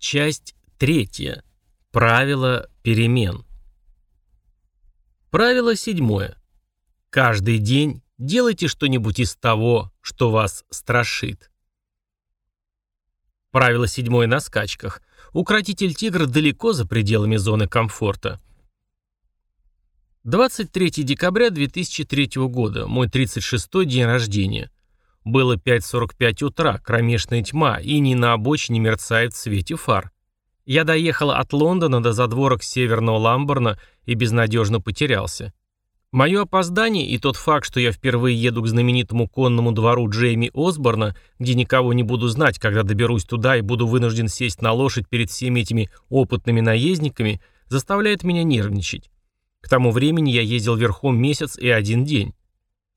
Часть третья. Правила перемен. Правило седьмое. Каждый день делайте что-нибудь из того, что вас страшит. Правило седьмое на скачках. Укротитель тигра далеко за пределами зоны комфорта. 23 декабря 2003 года, мой 36-й день рождения. Было 5.45 утра, кромешная тьма, и ни на обочине мерцает в свете фар. Я доехал от Лондона до задворок северного Ламборна и безнадежно потерялся. Мое опоздание и тот факт, что я впервые еду к знаменитому конному двору Джейми Осборна, где никого не буду знать, когда доберусь туда и буду вынужден сесть на лошадь перед всеми этими опытными наездниками, заставляет меня нервничать. К тому времени я ездил верхом месяц и один день.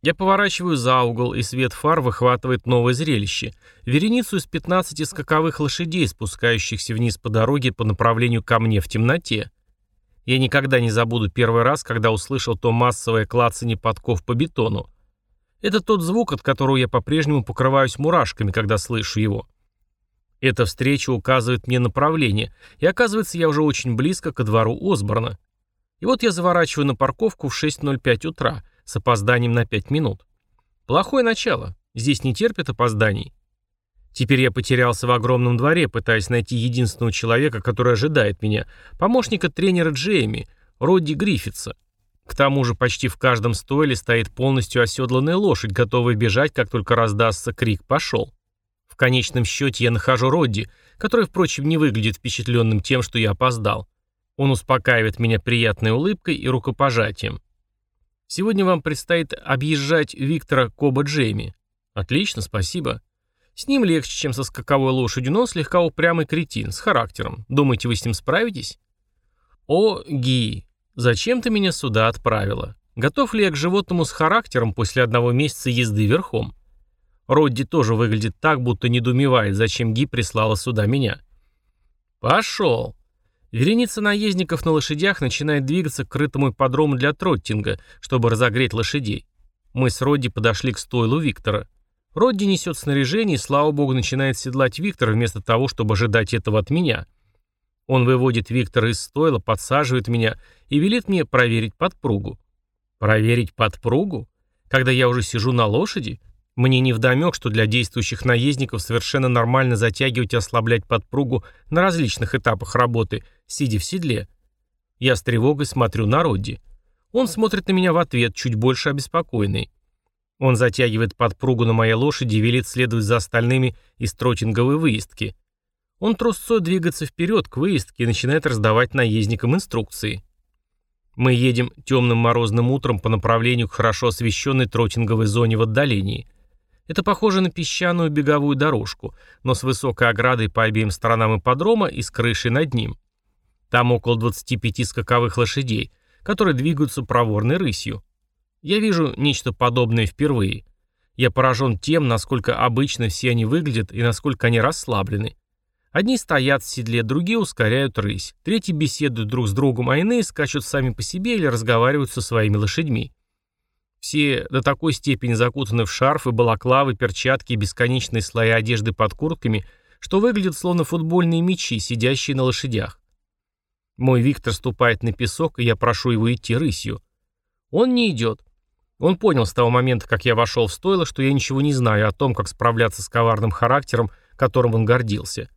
Я поворачиваю за угол, и свет фар выхватывает новое зрелище. Вереницу из 15 скаковых лошадей, спускающихся вниз по дороге по направлению ко мне в темноте. Я никогда не забуду первый раз, когда услышал то массовое клацанье подков по бетону. Это тот звук, от которого я по-прежнему покрываюсь мурашками, когда слышу его. Эта встреча указывает мне направление, и оказывается, я уже очень близко ко двору Осборна. И вот я заворачиваю на парковку в 6.05 утра – с опозданием на 5 минут. Плохое начало. Здесь не терпят опозданий. Теперь я потерялся в огромном дворе, пытаясь найти единственного человека, который ожидает меня, помощника тренера Джейми, Родди Гриффитса. К тому же почти в каждом стойле стоит полностью оседланная лошадь, готовая бежать, как только раздастся крик «пошел». В конечном счете я нахожу Родди, который, впрочем, не выглядит впечатленным тем, что я опоздал. Он успокаивает меня приятной улыбкой и рукопожатием. Сегодня вам предстоит объезжать Виктора Коба Джейми. Отлично, спасибо. С ним легче, чем со скаковой лошадью, но слегка упрямый кретин, с характером. Думаете, вы с ним справитесь? О, Ги, зачем ты меня сюда отправила? Готов ли я к животному с характером после одного месяца езды верхом? Родди тоже выглядит так, будто недоумевает, зачем Ги прислала сюда меня. Пошел. Вереница наездников на лошадях начинает двигаться к крытому ипподрому для троттинга, чтобы разогреть лошадей. Мы с Родди подошли к стойлу Виктора. Родди несет снаряжение и, слава богу, начинает седлать Виктора вместо того, чтобы ожидать этого от меня. Он выводит Виктора из стойла, подсаживает меня и велит мне проверить подпругу. Проверить подпругу? Когда я уже сижу на лошади? Мне невдомек, что для действующих наездников совершенно нормально затягивать и ослаблять подпругу на различных этапах работы, сидя в седле. Я с тревогой смотрю на Родди. Он смотрит на меня в ответ, чуть больше обеспокоенный. Он затягивает подпругу на моей лошади и велит следовать за остальными из тротинговой выездки. Он трусцой двигается вперед к выездке и начинает раздавать наездникам инструкции. Мы едем темным морозным утром по направлению к хорошо освещенной тротинговой зоне в отдалении. Это похоже на песчаную беговую дорожку, но с высокой оградой по обеим сторонам ипподрома и с крышей над ним. Там около 25 скаковых лошадей, которые двигаются проворной рысью. Я вижу нечто подобное впервые. Я поражен тем, насколько обычно все они выглядят и насколько они расслаблены. Одни стоят в седле, другие ускоряют рысь, третьи беседуют друг с другом, а иные скачут сами по себе или разговаривают со своими лошадьми. Все до такой степени закутаны в шарфы, балаклавы, перчатки и бесконечные слои одежды под куртками, что выглядят словно футбольные мячи, сидящие на лошадях. Мой Виктор ступает на песок, и я прошу его идти рысью. Он не идет. Он понял с того момента, как я вошел в стойло, что я ничего не знаю о том, как справляться с коварным характером, которым он гордился.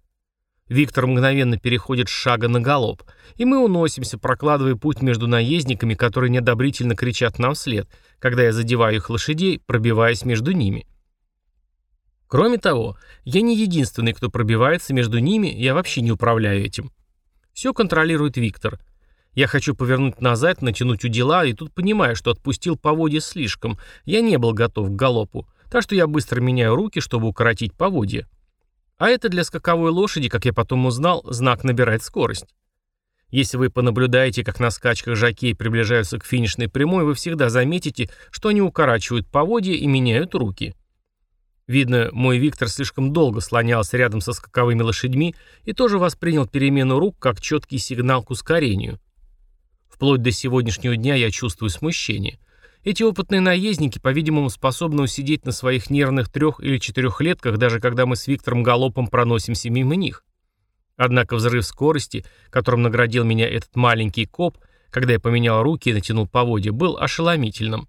Виктор мгновенно переходит с шага на галоп, и мы уносимся, прокладывая путь между наездниками, которые неодобрительно кричат нам вслед, когда я задеваю их лошадей, пробиваясь между ними. Кроме того, я не единственный, кто пробивается между ними, я вообще не управляю этим. Все контролирует Виктор. Я хочу повернуть назад, натянуть удила, и тут понимаю, что отпустил поводья слишком. Я не был готов к галопу, так что я быстро меняю руки, чтобы укоротить поводья. А это для скаковой лошади, как я потом узнал, знак набирать скорость. Если вы понаблюдаете, как на скачках жокеи приближаются к финишной прямой, вы всегда заметите, что они укорачивают поводья и меняют руки. Видно, мой Виктор слишком долго слонялся рядом со скаковыми лошадьми и тоже воспринял перемену рук как четкий сигнал к ускорению. Вплоть до сегодняшнего дня я чувствую смущение. Эти опытные наездники, по-видимому, способны усидеть на своих нервных трех- или четырехлетках, даже когда мы с Виктором галопом проносимся мимо них. Однако взрыв скорости, которым наградил меня этот маленький коп, когда я поменял руки и натянул поводья, был ошеломительным.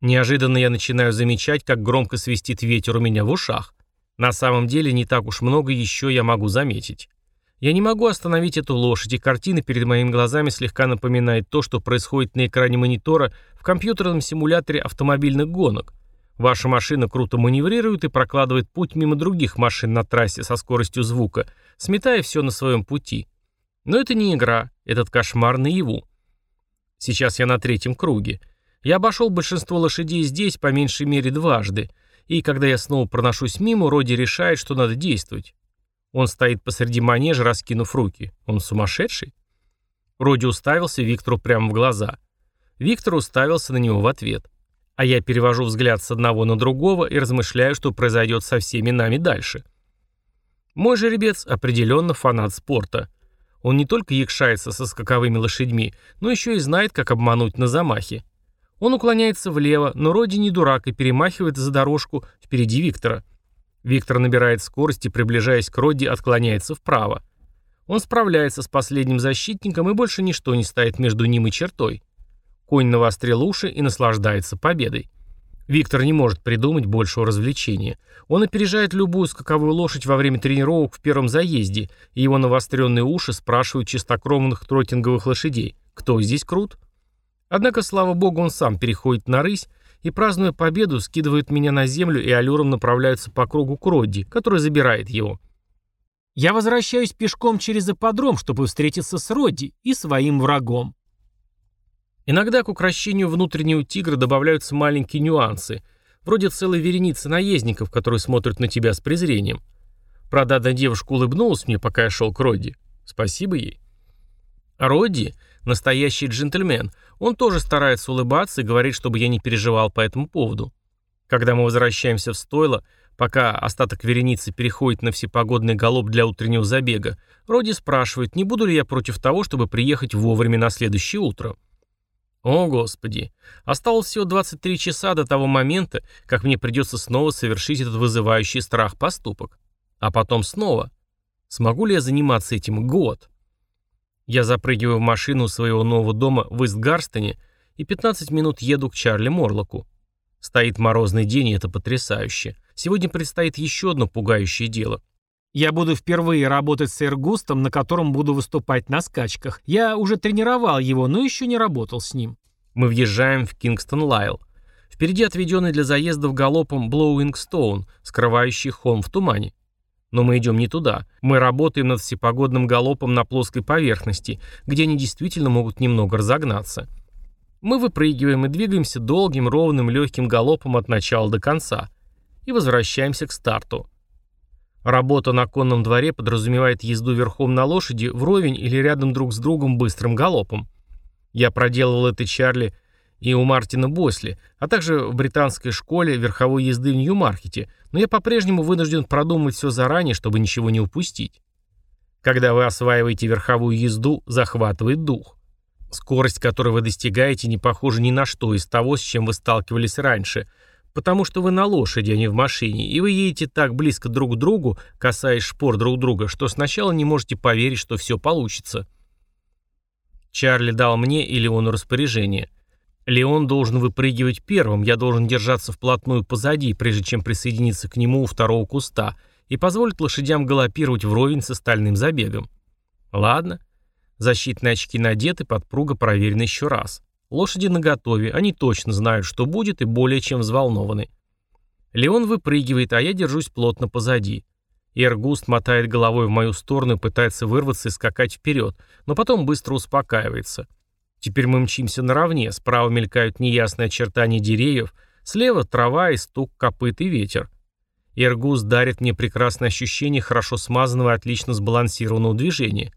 Неожиданно я начинаю замечать, как громко свистит ветер у меня в ушах. На самом деле не так уж много еще я могу заметить. Я не могу остановить эту лошадь, и картина перед моими глазами слегка напоминает то, что происходит на экране монитора в компьютерном симуляторе автомобильных гонок. Ваша машина круто маневрирует и прокладывает путь мимо других машин на трассе со скоростью звука, сметая все на своем пути. Но это не игра, этот кошмар наяву. Сейчас я на третьем круге. Я обошел большинство лошадей здесь по меньшей мере дважды, и когда я снова проношусь мимо, Роди решает, что надо действовать. Он стоит посреди манежа, раскинув руки. Он сумасшедший? Роди уставился Виктору прямо в глаза. Виктор уставился на него в ответ. А я перевожу взгляд с одного на другого и размышляю, что произойдет со всеми нами дальше. Мой жеребец определенно фанат спорта. Он не только якшается со скаковыми лошадьми, но еще и знает, как обмануть на замахе. Он уклоняется влево, но Роди не дурак и перемахивает за дорожку впереди Виктора. Виктор набирает скорость и, приближаясь к Родди, отклоняется вправо. Он справляется с последним защитником, и больше ничто не стоит между ним и чертой. Конь навострил уши и наслаждается победой. Виктор не может придумать большего развлечения. Он опережает любую скаковую лошадь во время тренировок в первом заезде, и его навостренные уши спрашивают чистокровных тротинговых лошадей, кто здесь крут? Однако, слава богу, он сам переходит на рысь, и, празднуя победу, скидывают меня на землю и аллюром направляются по кругу к Родди, который забирает его. Я возвращаюсь пешком через ипподром, чтобы встретиться с Родди и своим врагом. Иногда к укращению внутреннего тигра добавляются маленькие нюансы, вроде целой вереницы наездников, которые смотрят на тебя с презрением. Правда, одна девушка улыбнулась мне, пока я шел к Родди. Спасибо ей. Родди — настоящий джентльмен. Он тоже старается улыбаться и говорит, чтобы я не переживал по этому поводу. Когда мы возвращаемся в стойло, пока остаток вереницы переходит на всепогодный галоп для утреннего забега, Роди спрашивает, не буду ли я против того, чтобы приехать вовремя на следующее утро. О, Господи. Осталось всего 23 часа до того момента, как мне придется снова совершить этот вызывающий страх поступок. А потом снова. Смогу ли я заниматься этим год? Я запрыгиваю в машину своего нового дома в Истгарстоне и 15 минут еду к Чарли Морлоку. Стоит морозный день, и это потрясающе. Сегодня предстоит еще одно пугающее дело. Я буду впервые работать с Эргустом, на котором буду выступать на скачках. Я уже тренировал его, но еще не работал с ним. Мы въезжаем в Кингстон-Лайл. Впереди отведенный для заездов галопом Блоуингстоун, скрывающий холм в тумане. Но мы идем не туда. Мы работаем над всепогодным галопом на плоской поверхности, где они действительно могут немного разогнаться. Мы выпрыгиваем и двигаемся долгим, ровным, легким галопом от начала до конца. И возвращаемся к старту. Работа на конном дворе подразумевает езду верхом на лошади вровень или рядом друг с другом быстрым галопом. Я проделывал это Чарли и у Мартина Босли, а также в британской школе верховой езды в Нью-Маркете, но я по-прежнему вынужден продумать все заранее, чтобы ничего не упустить. Когда вы осваиваете верховую езду, захватывает дух. Скорость, которую вы достигаете, не похожа ни на что из того, с чем вы сталкивались раньше, потому что вы на лошади, а не в машине, и вы едете так близко друг к другу, касаясь шпор друг друга, что сначала не можете поверить, что все получится. Чарли дал мне или он распоряжение – Леон должен выпрыгивать первым, я должен держаться вплотную позади, прежде чем присоединиться к нему у второго куста, и позволить лошадям галопировать вровень с остальным забегом. Ладно. Защитные очки надеты, подпруга проверена еще раз. Лошади наготове, они точно знают, что будет, и более чем взволнованы. Леон выпрыгивает, а я держусь плотно позади. Эргуст мотает головой в мою сторону и пытается вырваться и скакать вперед, но потом быстро успокаивается. Теперь мы мчимся наравне, справа мелькают неясные очертания деревьев, слева трава и стук копыт и ветер. Иргуз дарит мне прекрасное ощущение хорошо смазанного и отлично сбалансированного движения.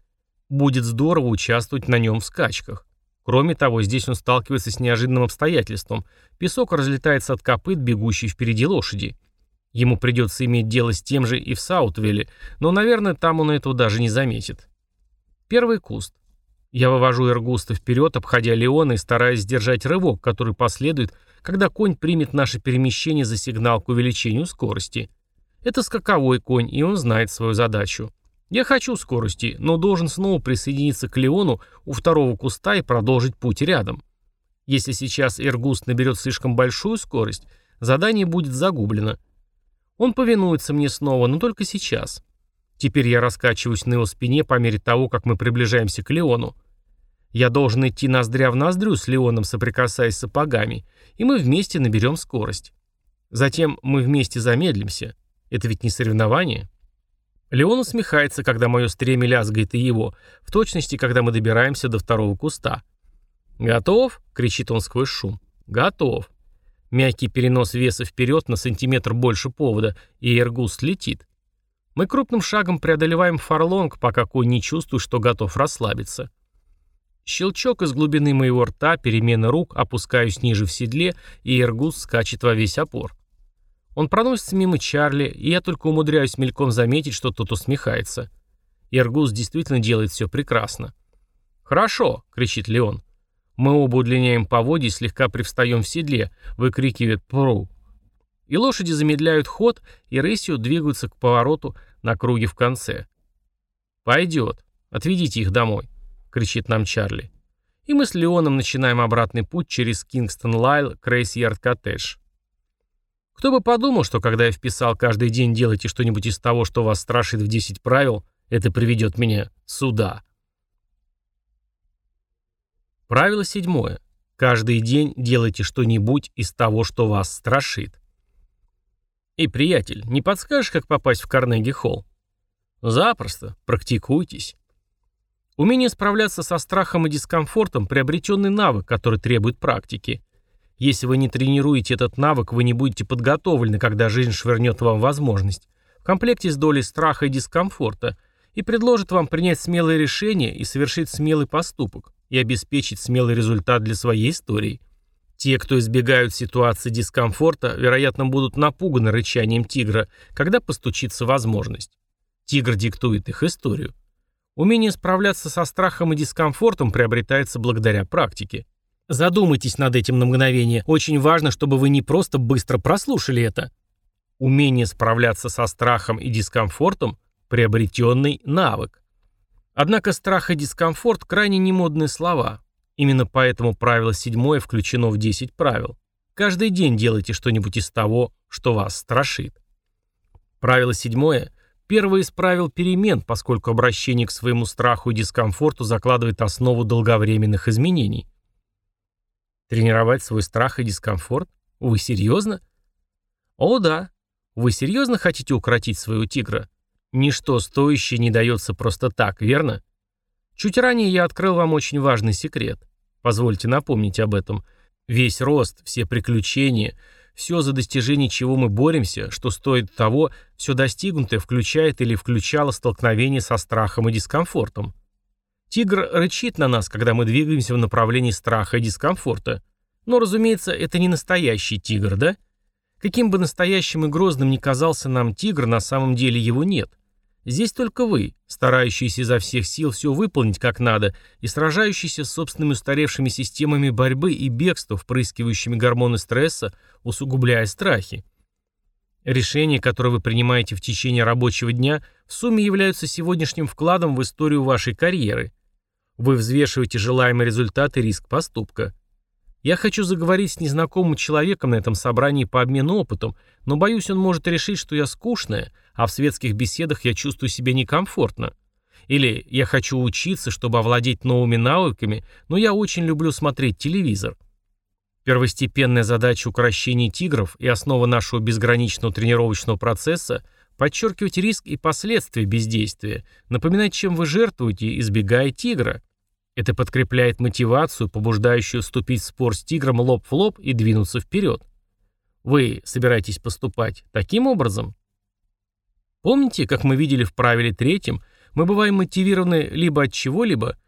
Будет здорово участвовать на нем в скачках. Кроме того, здесь он сталкивается с неожиданным обстоятельством. Песок разлетается от копыт, бегущей впереди лошади. Ему придется иметь дело с тем же и в Саутвилле, но, наверное, там он этого даже не заметит. Первый куст. Я вывожу Эргуста вперед, обходя Леона и стараясь сдержать рывок, который последует, когда конь примет наше перемещение за сигнал к увеличению скорости. Это скаковой конь, и он знает свою задачу. Я хочу скорости, но должен снова присоединиться к Леону у второго куста и продолжить путь рядом. Если сейчас Эргуст наберет слишком большую скорость, задание будет загублено. Он повинуется мне снова, но только сейчас. Теперь я раскачиваюсь на его спине по мере того, как мы приближаемся к Леону. Я должен идти ноздря в ноздрю с Леоном, соприкасаясь сапогами, и мы вместе наберем скорость. Затем мы вместе замедлимся. Это ведь не соревнование. Леон усмехается, когда мое стремя лязгает и его, в точности, когда мы добираемся до второго куста. «Готов?» — кричит он сквозь шум. «Готов». Мягкий перенос веса вперед на сантиметр больше повода, и Эргуст летит. Мы крупным шагом преодолеваем фарлонг, пока конь не чувствует, что готов расслабиться. Щелчок из глубины моего рта, перемена рук, опускаюсь ниже в седле, и Эргуст скачет во весь опор. Он проносится мимо Чарли, и я только умудряюсь мельком заметить, что тот усмехается. Эргуст действительно делает все прекрасно. «Хорошо!» — кричит Леон. Мы оба удлиняем поводья и слегка привстаем в седле, выкрикивает «Тпру!». И лошади замедляют ход и рысью двигаются к повороту на круге в конце. «Пойдет. Отведите их домой», — кричит нам Чарли. И мы с Леоном начинаем обратный путь через Кингстон-Лайл, Крейс-Ярд-Коттедж. Кто бы подумал, что когда я вписал каждый день делайте что-нибудь из того, что вас страшит в 10 правил, это приведет меня сюда. Правило седьмое. Каждый день делайте что-нибудь из того, что вас страшит. И, приятель, не подскажешь, как попасть в Карнеги-холл? Запросто. Практикуйтесь. Умение справляться со страхом и дискомфортом – приобретенный навык, который требует практики. Если вы не тренируете этот навык, вы не будете подготовлены, когда жизнь швырнет вам возможность. В комплекте с долей страха и дискомфорта и предложит вам принять смелое решение и совершить смелый поступок и обеспечить смелый результат для своей истории. Те, кто избегают ситуации дискомфорта, вероятно, будут напуганы рычанием тигра, когда постучится возможность. Тигр диктует их историю. Умение справляться со страхом и дискомфортом приобретается благодаря практике. Задумайтесь над этим на мгновение. Очень важно, чтобы вы не просто быстро прослушали это. Умение справляться со страхом и дискомфортом – приобретенный навык. Однако страх и дискомфорт – крайне немодные слова. Именно поэтому правило седьмое включено в 10 правил. Каждый день делайте что-нибудь из того, что вас страшит. Правило седьмое – первое из правил перемен, поскольку обращение к своему страху и дискомфорту закладывает основу долговременных изменений. Тренировать свой страх и дискомфорт? Вы серьезно? О да. Вы серьезно хотите укротить своего тигра? Ничто стоящее не дается просто так, верно? Чуть ранее я открыл вам очень важный секрет. Позвольте напомнить об этом. Весь рост, все приключения, все за достижение чего мы боремся, что стоит того, все достигнутое включает или включало столкновение со страхом и дискомфортом. Тигр рычит на нас, когда мы двигаемся в направлении страха и дискомфорта. Но, разумеется, это не настоящий тигр, да? Каким бы настоящим и грозным ни казался нам тигр, на самом деле его нет. Здесь только вы, старающиеся изо всех сил все выполнить как надо и сражающиеся с собственными устаревшими системами борьбы и бегства, впрыскивающими гормоны стресса, усугубляя страхи. Решения, которые вы принимаете в течение рабочего дня, в сумме являются сегодняшним вкладом в историю вашей карьеры. Вы взвешиваете желаемый результат и риск поступка. Я хочу заговорить с незнакомым человеком на этом собрании по обмену опытом, но боюсь, он может решить, что я скучная, а в светских беседах я чувствую себя некомфортно. Или я хочу учиться, чтобы овладеть новыми навыками, но я очень люблю смотреть телевизор. Первостепенная задача укрощения тигров и основа нашего безграничного тренировочного процесса – подчеркивать риск и последствия бездействия, напоминать, чем вы жертвуете, избегая тигра – это подкрепляет мотивацию, побуждающую вступить в спор с тигром лоб в лоб и двинуться вперед. Вы собираетесь поступать таким образом? Помните, как мы видели в правиле третьем, мы бываем мотивированы либо от чего-либо,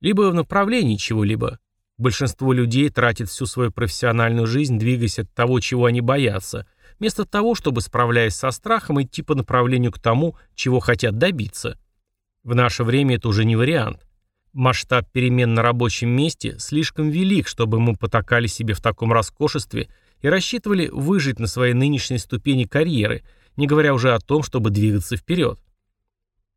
либо в направлении чего-либо. Большинство людей тратит всю свою профессиональную жизнь, двигаясь от того, чего они боятся, вместо того, чтобы, справляясь со страхом, идти по направлению к тому, чего хотят добиться. В наше время это уже не вариант. Масштаб перемен на рабочем месте слишком велик, чтобы мы потакали себе в таком роскошестве и рассчитывали выжить на своей нынешней ступени карьеры, не говоря уже о том, чтобы двигаться вперед.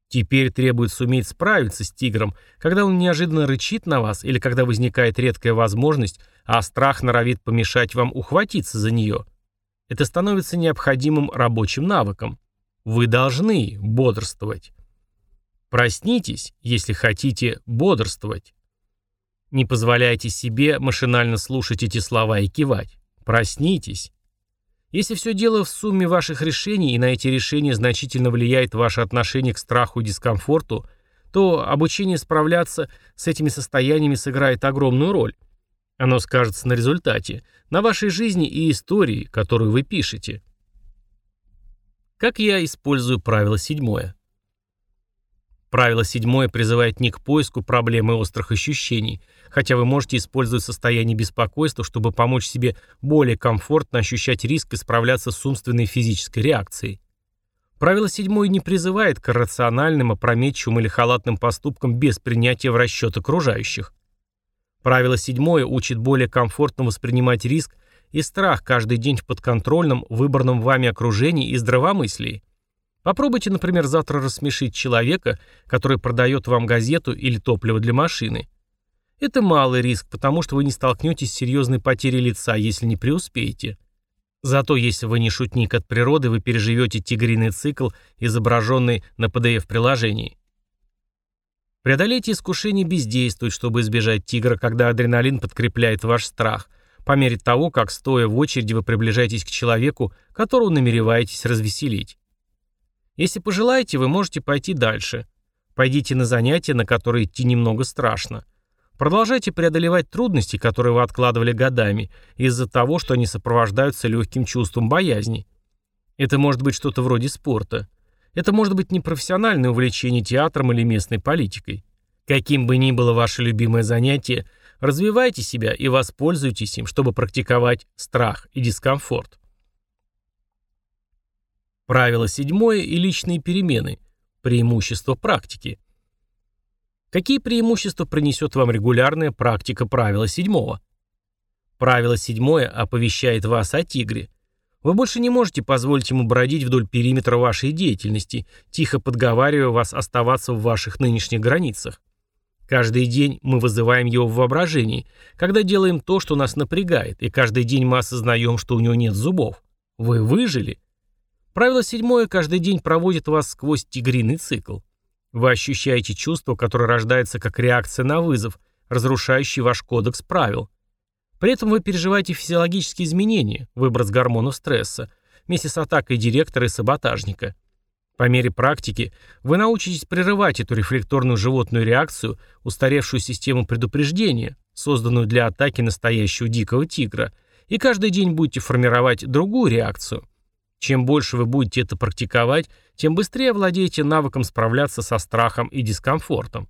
Теперь требуется уметь справиться с тигром, когда он неожиданно рычит на вас или когда возникает редкая возможность, а страх норовит помешать вам ухватиться за нее. Это становится необходимым рабочим навыком. Вы должны бодрствовать. Проснитесь, если хотите бодрствовать. Не позволяйте себе машинально слушать эти слова и кивать. Проснитесь. Если все дело в сумме ваших решений, и на эти решения значительно влияет ваше отношение к страху и дискомфорту, то обучение справляться с этими состояниями сыграет огромную роль. Оно скажется на результате, на вашей жизни и истории, которую вы пишете. Как я использую правило седьмое? Правило седьмое призывает не к поиску проблемы острых ощущений, хотя вы можете использовать состояние беспокойства, чтобы помочь себе более комфортно ощущать риск и справляться с умственной физической реакцией. Правило седьмое не призывает к рациональным, опрометчивым или халатным поступкам без принятия в расчет окружающих. Правило седьмое учит более комфортно воспринимать риск и страх каждый день в подконтрольном, выбранном вами окружении и здравомыслии. Попробуйте, например, завтра рассмешить человека, который продает вам газету или топливо для машины. Это малый риск, потому что вы не столкнетесь с серьезной потерей лица, если не преуспеете. Зато если вы не шутник от природы, вы переживете тигриный цикл, изображенный на PDF-приложении. Преодолейте искушение бездействовать, чтобы избежать тигра, когда адреналин подкрепляет ваш страх, по мере того, как, стоя в очереди, вы приближаетесь к человеку, которого намереваетесь развеселить. Если пожелаете, вы можете пойти дальше. Пойдите на занятия, на которые идти немного страшно. Продолжайте преодолевать трудности, которые вы откладывали годами, из-за того, что они сопровождаются легким чувством боязни. Это может быть что-то вроде спорта. Это может быть непрофессиональное увлечение театром или местной политикой. Каким бы ни было ваше любимое занятие, развивайте себя и воспользуйтесь им, чтобы практиковать страх и дискомфорт. Правило седьмое и личные перемены. Преимущество практики. Какие преимущества принесет вам регулярная практика правила седьмого? Правило седьмое оповещает вас о тигре. Вы больше не можете позволить ему бродить вдоль периметра вашей деятельности, тихо подговаривая вас оставаться в ваших нынешних границах. Каждый день мы вызываем его в воображении, когда делаем то, что нас напрягает, и каждый день мы осознаем, что у него нет зубов. Вы выжили. Правило седьмое каждый день проводит вас сквозь тигриный цикл. Вы ощущаете чувство, которое рождается как реакция на вызов, разрушающий ваш кодекс правил. При этом вы переживаете физиологические изменения, выброс гормонов стресса, вместе с атакой директора и саботажника. По мере практики вы научитесь прерывать эту рефлекторную животную реакцию, устаревшую систему предупреждения, созданную для атаки настоящего дикого тигра, и каждый день будете формировать другую реакцию – чем больше вы будете это практиковать, тем быстрее владеете навыком справляться со страхом и дискомфортом.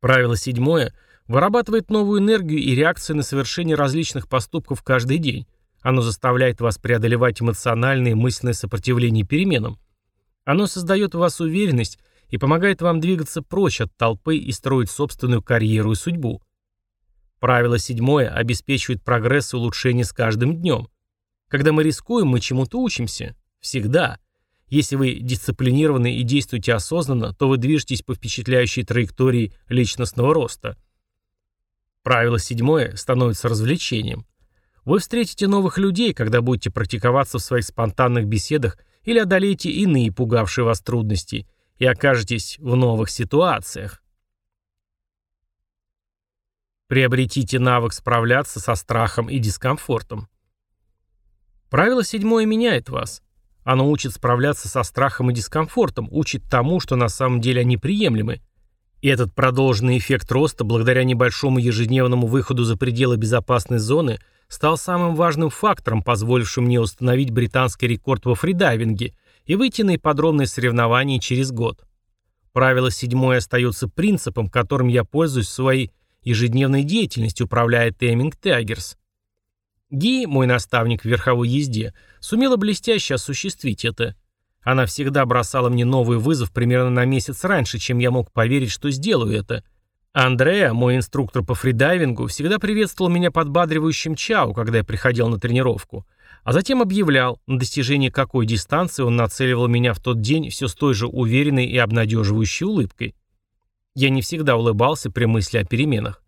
Правило седьмое вырабатывает новую энергию и реакции на совершение различных поступков каждый день. Оно заставляет вас преодолевать эмоциональное и мысленное сопротивление переменам. Оно создает в вас уверенность и помогает вам двигаться прочь от толпы и строить собственную карьеру и судьбу. Правило седьмое обеспечивает прогресс и улучшение с каждым днем. Когда мы рискуем, мы чему-то учимся. Всегда. Если вы дисциплинированы и действуете осознанно, то вы движетесь по впечатляющей траектории личностного роста. Правило седьмое становится развлечением. Вы встретите новых людей, когда будете практиковаться в своих спонтанных беседах или одолеете иные пугавшие вас трудности и окажетесь в новых ситуациях. Приобретите навык справляться со страхом и дискомфортом. Правило седьмое меняет вас. Оно учит справляться со страхом и дискомфортом, учит тому, что на самом деле они приемлемы. И этот продолженный эффект роста, благодаря небольшому ежедневному выходу за пределы безопасной зоны, стал самым важным фактором, позволившим мне установить британский рекорд во фридайвинге и выйти на ипподромные соревнования через год. Правило седьмое остается принципом, которым я пользуюсь в своей ежедневной деятельности, управляя Тейминг Тайгерс. Ги, мой наставник в верховой езде, сумела блестяще осуществить это. Она всегда бросала мне новый вызов примерно на месяц раньше, чем я мог поверить, что сделаю это. Андреа, мой инструктор по фридайвингу, всегда приветствовал меня подбадривающим чау, когда я приходил на тренировку. А затем объявлял, на достижение какой дистанции он нацеливал меня в тот день все с той же уверенной и обнадеживающей улыбкой. Я не всегда улыбался при мысли о переменах.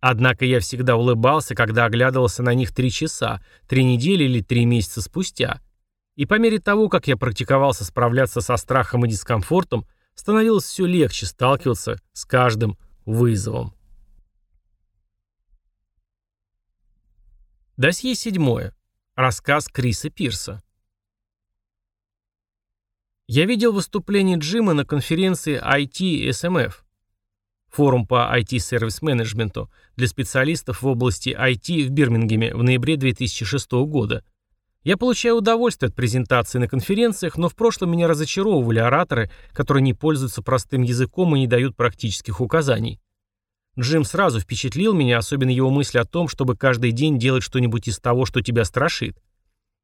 Однако я всегда улыбался, когда оглядывался на них три часа, три недели или три месяца спустя. И по мере того, как я практиковался справляться со страхом и дискомфортом, становилось все легче сталкиваться с каждым вызовом. Досье седьмое. Рассказ Криса Пирса. Я видел выступление Джима на конференции IT SMF, форум по IT-сервис-менеджменту для специалистов в области IT в Бирмингеме в ноябре 2006 года. Я получаю удовольствие от презентации на конференциях, но в прошлом меня разочаровывали ораторы, которые не пользуются простым языком и не дают практических указаний. Джим сразу впечатлил меня, особенно его мысль о том, чтобы каждый день делать что-нибудь из того, что тебя страшит.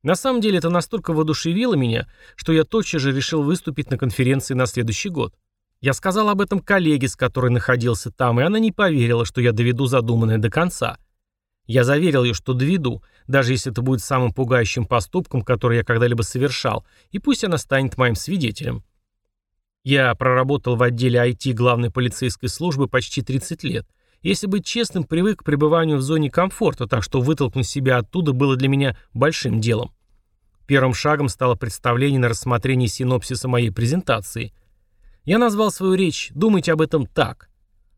На самом деле это настолько воодушевило меня, что я тотчас же решил выступить на конференции на следующий год. Я сказал об этом коллеге, с которой находился там, и она не поверила, что я доведу задуманное до конца. Я заверил ее, что доведу, даже если это будет самым пугающим поступком, который я когда-либо совершал, и пусть она станет моим свидетелем. Я проработал в отделе IT главной полицейской службы почти 30 лет. Если быть честным, привык к пребыванию в зоне комфорта, так что вытолкнуть себя оттуда было для меня большим делом. Первым шагом стало представление на рассмотрение синопсиса моей презентации. Я назвал свою речь «Думайте об этом так».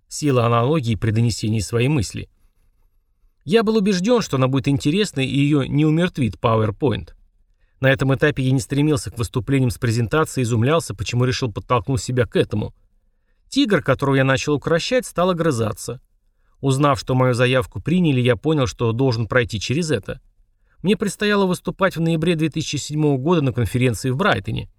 Сила аналогии при донесении своей мысли. Я был убежден, что она будет интересной и ее не умертвит PowerPoint. На этом этапе я не стремился к выступлениям с презентацией, изумлялся, почему решил подтолкнуть себя к этому. Тигр, которого я начал укращать, стал огрызаться. Узнав, что мою заявку приняли, я понял, что должен пройти через это. Мне предстояло выступать в ноябре 2007 года на конференции в Брайтоне.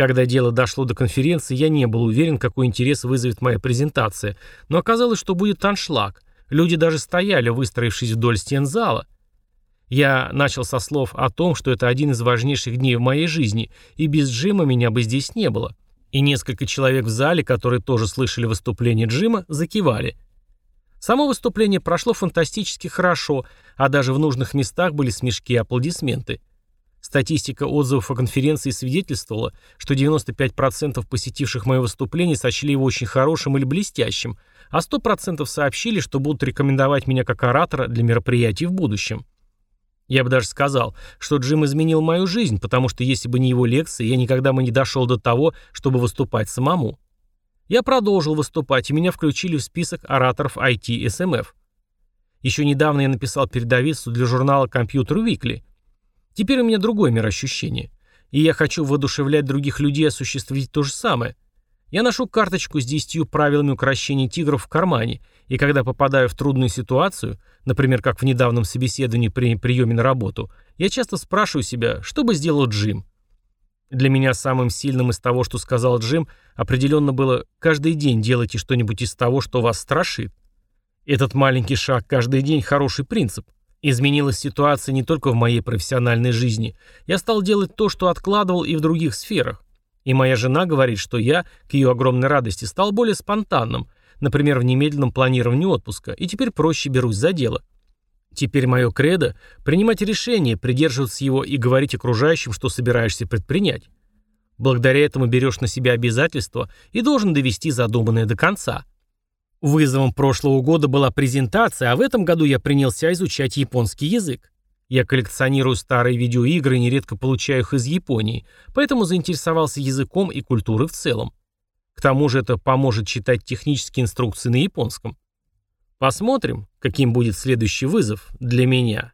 Когда дело дошло до конференции, я не был уверен, какой интерес вызовет моя презентация, но оказалось, что будет аншлаг. Люди даже стояли, выстроившись вдоль стен зала. Я начал со слов о том, что это один из важнейших дней в моей жизни, и без Джима меня бы здесь не было. И несколько человек в зале, которые тоже слышали выступление Джима, закивали. Само выступление прошло фантастически хорошо, а даже в нужных местах были смешки и аплодисменты. Статистика отзывов о конференции свидетельствовала, что 95% посетивших мое выступление сочли его очень хорошим или блестящим, а 100% сообщили, что будут рекомендовать меня как оратора для мероприятий в будущем. Я бы даже сказал, что Джим изменил мою жизнь, потому что если бы не его лекции, я никогда бы не дошел до того, чтобы выступать самому. Я продолжил выступать, и меня включили в список ораторов IT SMF. Еще недавно я написал передовицу для журнала Computer Weekly. Теперь у меня другое мироощущение. И я хочу воодушевлять других людей осуществить то же самое. Я ношу карточку с 10 правилами укрощения тигров в кармане, и когда попадаю в трудную ситуацию, например, как в недавнем собеседовании при приеме на работу, я часто спрашиваю себя, что бы сделал Джим. Для меня самым сильным из того, что сказал Джим, определенно было «каждый день делайте что-нибудь из того, что вас страшит». Этот маленький шаг каждый день – хороший принцип. Изменилась ситуация не только в моей профессиональной жизни. Я стал делать то, что откладывал и в других сферах. И моя жена говорит, что я, к ее огромной радости, стал более спонтанным, например, в немедленном планировании отпуска, и теперь проще берусь за дело. Теперь мое кредо – принимать решения, придерживаться его и говорить окружающим, что собираешься предпринять. Благодаря этому берешь на себя обязательства и должен довести задуманное до конца. Вызовом прошлого года была презентация, а в этом году я принялся изучать японский язык. Я коллекционирую старые видеоигры и нередко получаю их из Японии, поэтому заинтересовался языком и культурой в целом. К тому же это поможет читать технические инструкции на японском. Посмотрим, каким будет следующий вызов для меня.